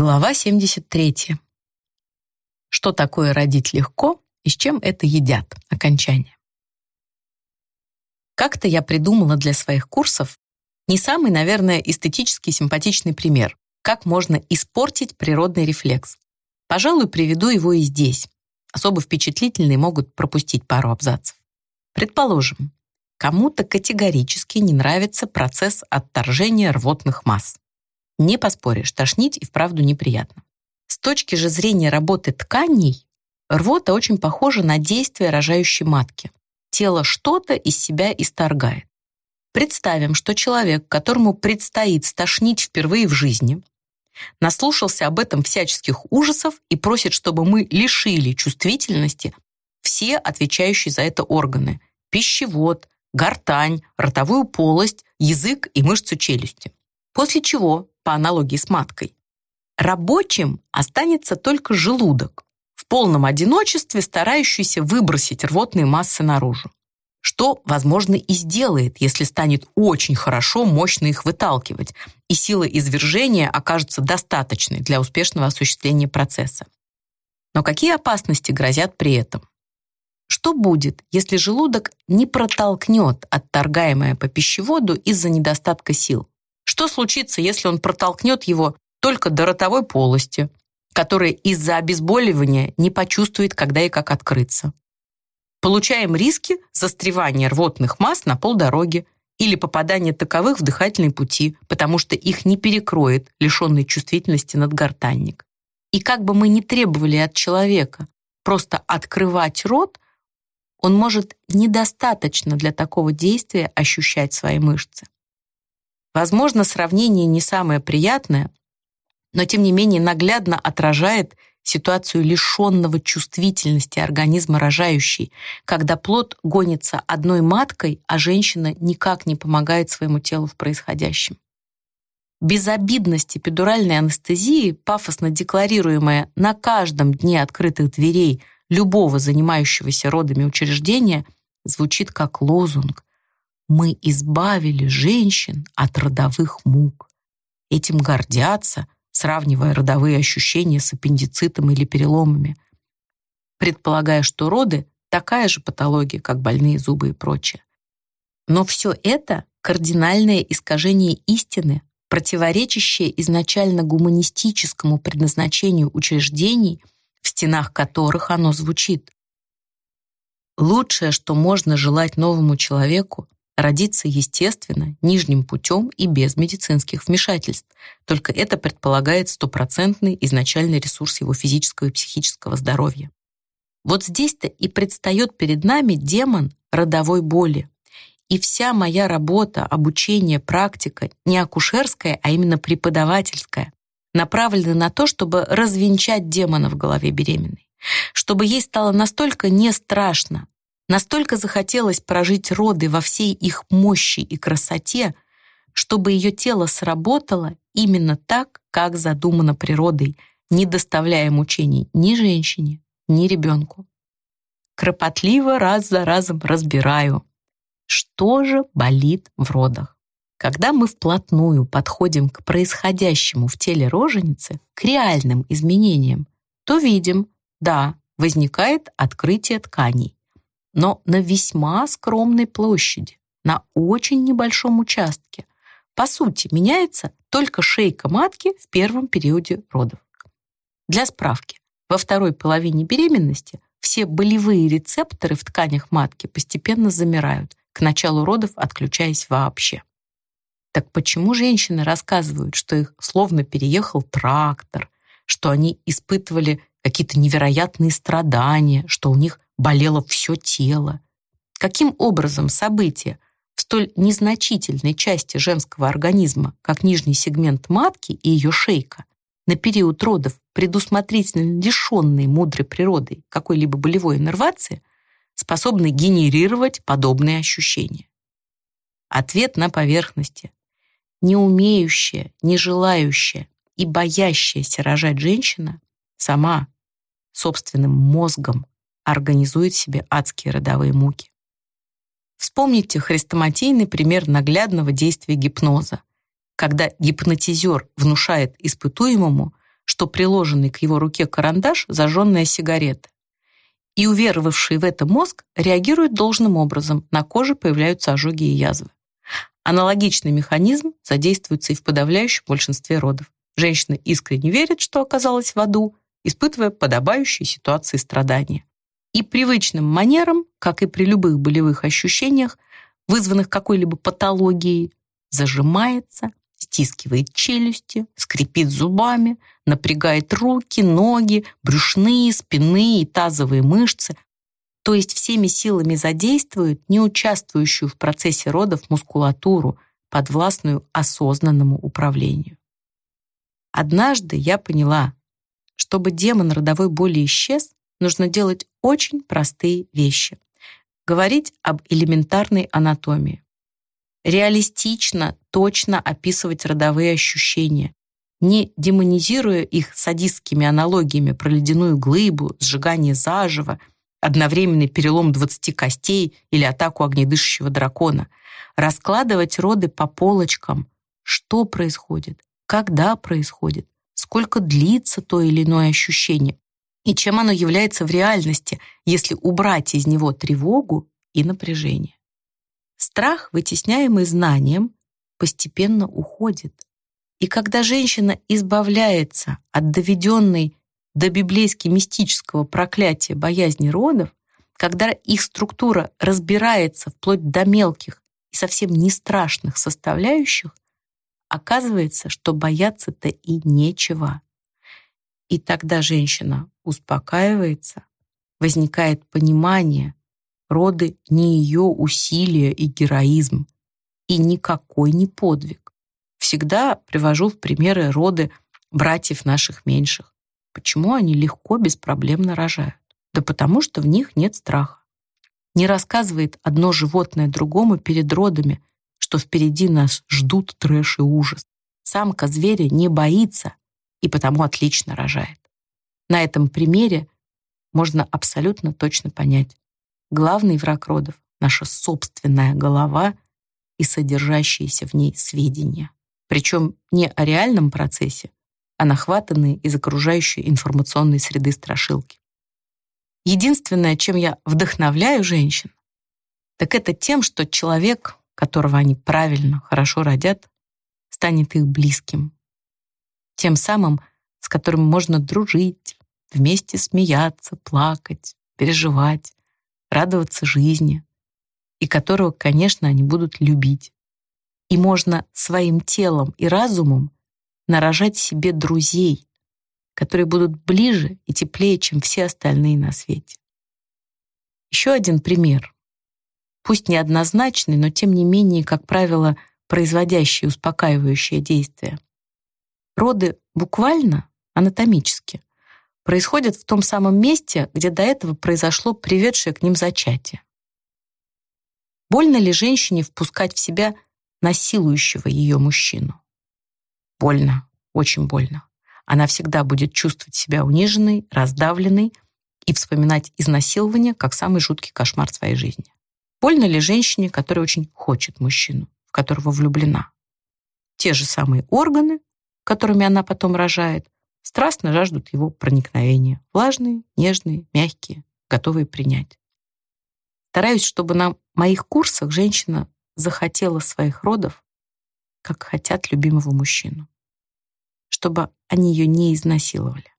Глава 73. Что такое родить легко и с чем это едят? Окончание. Как-то я придумала для своих курсов не самый, наверное, эстетически симпатичный пример, как можно испортить природный рефлекс. Пожалуй, приведу его и здесь. Особо впечатлительные могут пропустить пару абзацев. Предположим, кому-то категорически не нравится процесс отторжения рвотных масс. Не поспоришь, тошнить и вправду неприятно. С точки же зрения работы тканей, рвота очень похожа на действие рожающей матки. Тело что-то из себя исторгает. Представим, что человек, которому предстоит стошнить впервые в жизни, наслушался об этом всяческих ужасов и просит, чтобы мы лишили чувствительности все отвечающие за это органы – пищевод, гортань, ротовую полость, язык и мышцы челюсти. После чего по аналогии с маткой. Рабочим останется только желудок, в полном одиночестве старающийся выбросить рвотные массы наружу. Что, возможно, и сделает, если станет очень хорошо, мощно их выталкивать, и сила извержения окажется достаточной для успешного осуществления процесса. Но какие опасности грозят при этом? Что будет, если желудок не протолкнет отторгаемое по пищеводу из-за недостатка сил? Что случится, если он протолкнет его только до ротовой полости, которая из-за обезболивания не почувствует, когда и как открыться? Получаем риски застревания рвотных масс на полдороги или попадания таковых в дыхательные пути, потому что их не перекроет лишенный чувствительности надгортанник. И как бы мы ни требовали от человека просто открывать рот, он может недостаточно для такого действия ощущать свои мышцы. Возможно, сравнение не самое приятное, но тем не менее наглядно отражает ситуацию лишенного чувствительности организма рожающей, когда плод гонится одной маткой, а женщина никак не помогает своему телу в происходящем. Безобидность эпидуральной анестезии, пафосно декларируемая на каждом дне открытых дверей любого занимающегося родами учреждения, звучит как лозунг, мы избавили женщин от родовых мук. Этим гордятся, сравнивая родовые ощущения с аппендицитом или переломами, предполагая, что роды — такая же патология, как больные зубы и прочее. Но все это — кардинальное искажение истины, противоречащее изначально гуманистическому предназначению учреждений, в стенах которых оно звучит. Лучшее, что можно желать новому человеку, родиться естественно, нижним путем и без медицинских вмешательств. Только это предполагает стопроцентный изначальный ресурс его физического и психического здоровья. Вот здесь-то и предстает перед нами демон родовой боли. И вся моя работа, обучение, практика не акушерская, а именно преподавательская, направлена на то, чтобы развенчать демона в голове беременной, чтобы ей стало настолько не страшно, Настолько захотелось прожить роды во всей их мощи и красоте, чтобы ее тело сработало именно так, как задумано природой, не доставляя мучений ни женщине, ни ребенку. Кропотливо раз за разом разбираю, что же болит в родах. Когда мы вплотную подходим к происходящему в теле роженицы, к реальным изменениям, то видим, да, возникает открытие тканей но на весьма скромной площади, на очень небольшом участке. По сути, меняется только шейка матки в первом периоде родов. Для справки, во второй половине беременности все болевые рецепторы в тканях матки постепенно замирают, к началу родов отключаясь вообще. Так почему женщины рассказывают, что их словно переехал трактор, что они испытывали какие-то невероятные страдания, что у них болело все тело. Каким образом события в столь незначительной части женского организма, как нижний сегмент матки и ее шейка, на период родов, предусмотрительно лишенные мудрой природой какой-либо болевой иннервации, способны генерировать подобные ощущения? Ответ на поверхности. Не умеющая, не желающая и боящаяся рожать женщина сама собственным мозгом организует себе адские родовые муки. Вспомните хрестоматийный пример наглядного действия гипноза, когда гипнотизер внушает испытуемому, что приложенный к его руке карандаш — зажженная сигарета. И уверовавший в это мозг реагирует должным образом, на коже появляются ожоги и язвы. Аналогичный механизм задействуется и в подавляющем большинстве родов. Женщина искренне верит, что оказалась в аду, испытывая подобающие ситуации страдания. И привычным манерам, как и при любых болевых ощущениях, вызванных какой-либо патологией, зажимается, стискивает челюсти, скрипит зубами, напрягает руки, ноги, брюшные, спинные и тазовые мышцы, то есть всеми силами задействует неучаствующую в процессе родов мускулатуру, подвластную осознанному управлению. Однажды я поняла, чтобы демон родовой боли исчез, нужно делать очень простые вещи. Говорить об элементарной анатомии. Реалистично, точно описывать родовые ощущения, не демонизируя их садистскими аналогиями про ледяную глыбу, сжигание заживо, одновременный перелом 20 костей или атаку огнедышащего дракона, раскладывать роды по полочкам, что происходит, когда происходит, сколько длится то или иное ощущение и чем оно является в реальности, если убрать из него тревогу и напряжение. Страх, вытесняемый знанием, постепенно уходит. И когда женщина избавляется от доведенной до библейски-мистического проклятия боязни родов, когда их структура разбирается вплоть до мелких и совсем не страшных составляющих, оказывается, что бояться-то и нечего. И тогда женщина успокаивается, возникает понимание, роды не ее усилия и героизм, и никакой не подвиг. Всегда привожу в примеры роды братьев наших меньших. Почему они легко, беспроблемно рожают? Да потому что в них нет страха. Не рассказывает одно животное другому перед родами, что впереди нас ждут трэш и ужас. Самка зверя не боится и потому отлично рожает. На этом примере можно абсолютно точно понять. Главный враг родов — наша собственная голова и содержащиеся в ней сведения. Причем не о реальном процессе, а нахватанные из окружающей информационной среды страшилки. Единственное, чем я вдохновляю женщин, так это тем, что человек, которого они правильно, хорошо родят, станет их близким. Тем самым, с которым можно дружить, вместе смеяться, плакать, переживать, радоваться жизни, и которого, конечно, они будут любить. И можно своим телом и разумом нарожать себе друзей, которые будут ближе и теплее, чем все остальные на свете. Еще один пример пусть неоднозначный, но тем не менее, как правило, производящий успокаивающее действие. Роды буквально, анатомически, происходят в том самом месте, где до этого произошло приведшее к ним зачатие. Больно ли женщине впускать в себя насилующего ее мужчину? Больно, очень больно. Она всегда будет чувствовать себя униженной, раздавленной и вспоминать изнасилование как самый жуткий кошмар своей жизни. Больно ли женщине, которая очень хочет мужчину, в которого влюблена? Те же самые органы, которыми она потом рожает, страстно жаждут его проникновения. Влажные, нежные, мягкие, готовые принять. Стараюсь, чтобы на моих курсах женщина захотела своих родов, как хотят любимого мужчину. Чтобы они ее не изнасиловали.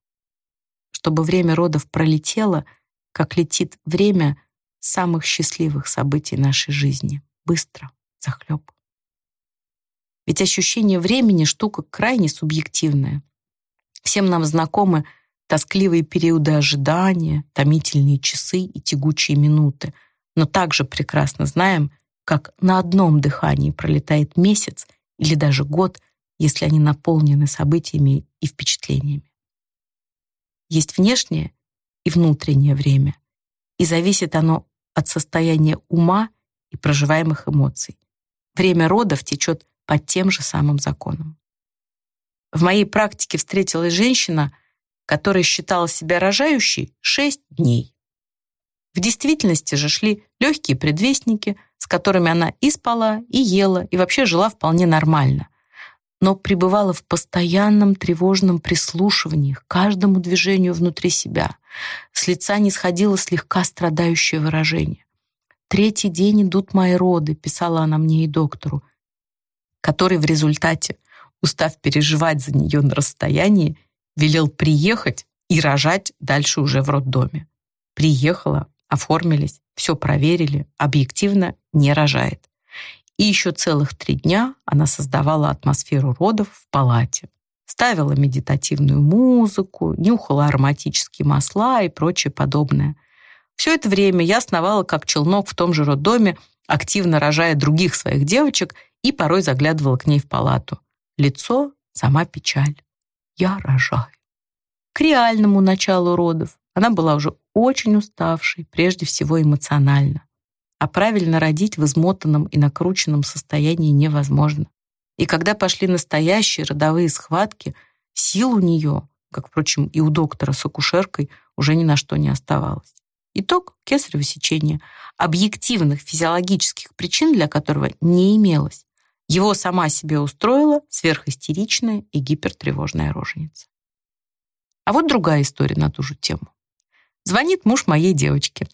Чтобы время родов пролетело, как летит время самых счастливых событий нашей жизни. Быстро, захлеб. Ведь ощущение времени — штука крайне субъективная. Всем нам знакомы тоскливые периоды ожидания, томительные часы и тягучие минуты, но также прекрасно знаем, как на одном дыхании пролетает месяц или даже год, если они наполнены событиями и впечатлениями. Есть внешнее и внутреннее время, и зависит оно от состояния ума и проживаемых эмоций. Время родов течет по тем же самым законам. В моей практике встретилась женщина, которая считала себя рожающей 6 дней. В действительности же шли легкие предвестники, с которыми она и спала, и ела, и вообще жила вполне нормально. но пребывала в постоянном тревожном прислушивании к каждому движению внутри себя. С лица не сходило слегка страдающее выражение. «Третий день идут мои роды», — писала она мне и доктору, который в результате, устав переживать за нее на расстоянии, велел приехать и рожать дальше уже в роддоме. Приехала, оформились, все проверили, объективно не рожает. И еще целых три дня она создавала атмосферу родов в палате. Ставила медитативную музыку, нюхала ароматические масла и прочее подобное. Все это время я сновала как челнок в том же роддоме, активно рожая других своих девочек и порой заглядывала к ней в палату. Лицо — сама печаль. Я рожаю. К реальному началу родов она была уже очень уставшей, прежде всего эмоционально а правильно родить в измотанном и накрученном состоянии невозможно. И когда пошли настоящие родовые схватки, сил у нее, как, впрочем, и у доктора с акушеркой, уже ни на что не оставалось. Итог – кесарево сечение. Объективных физиологических причин для которого не имелось. Его сама себе устроила сверхистеричная и гипертревожная роженица. А вот другая история на ту же тему. Звонит муж моей девочки.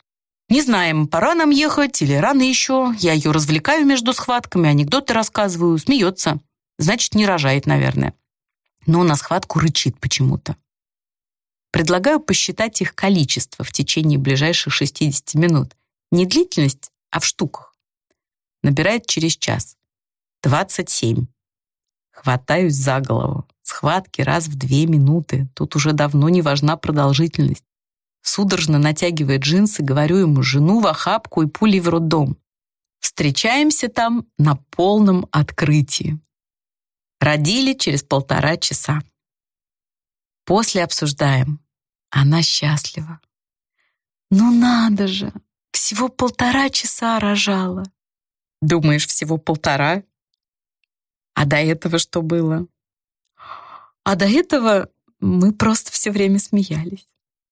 Не знаем, пора нам ехать или рано еще. Я ее развлекаю между схватками, анекдоты рассказываю, смеется. Значит, не рожает, наверное. Но на схватку рычит почему-то. Предлагаю посчитать их количество в течение ближайших 60 минут. Не длительность, а в штуках. Набирает через час. 27. Хватаюсь за голову. Схватки раз в две минуты. Тут уже давно не важна продолжительность судорожно натягивая джинсы, говорю ему жену в охапку и пулей в роддом. Встречаемся там на полном открытии. Родили через полтора часа. После обсуждаем. Она счастлива. Ну надо же, всего полтора часа рожала. Думаешь, всего полтора? А до этого что было? А до этого мы просто все время смеялись.